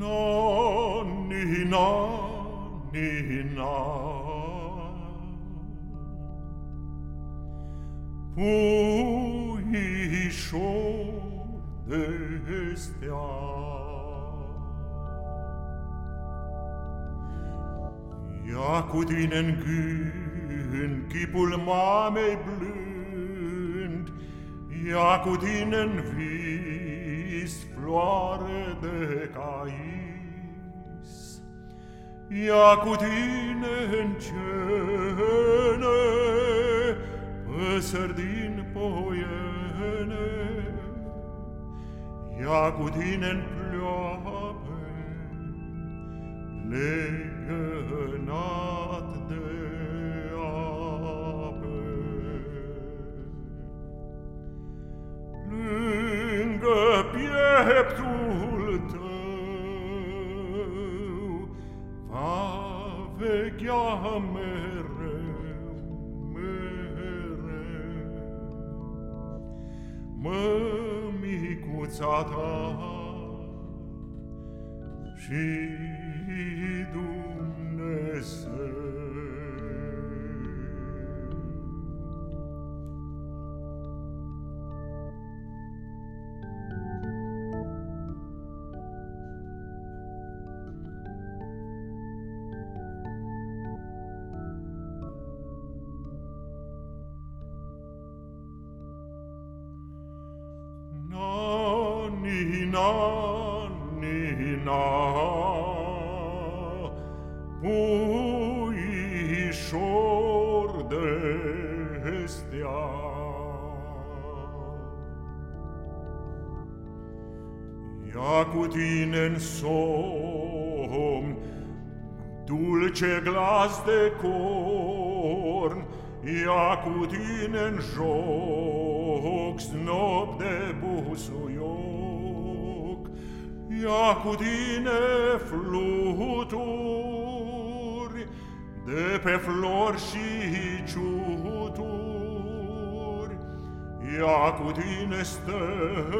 Nonni, nonni, nonni. Pui sciorde stea. Iacudinen gyn, kipul mamei blünd, Iacudinen vin, tine în vis floare de cais. Ia cu tine în cene păsări din poiene. Ia cu tine în ploape legănat pieptul tău. Va veghea mereu, mereu. Mămicuța ta și Dumnezeu Nina, Nina, puișor de stea. Ia cu tine-n somn, dulce glas de corn, Ia cu tine-n joc, snop de busuior, Iacudine fluturi de pe flori și ciuturi, Iacudine stele